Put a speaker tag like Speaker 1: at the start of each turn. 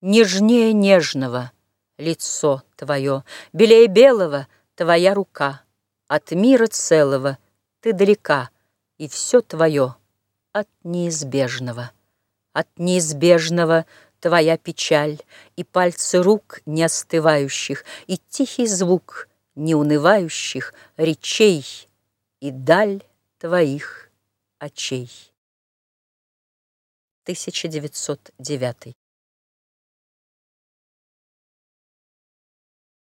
Speaker 1: Нежнее нежного лицо твое, Белее белого твоя рука. От мира целого ты далека, И все твое от неизбежного. От неизбежного твоя печаль, И пальцы рук не остывающих, И тихий звук неунывающих Речей, и даль твоих очей. 1909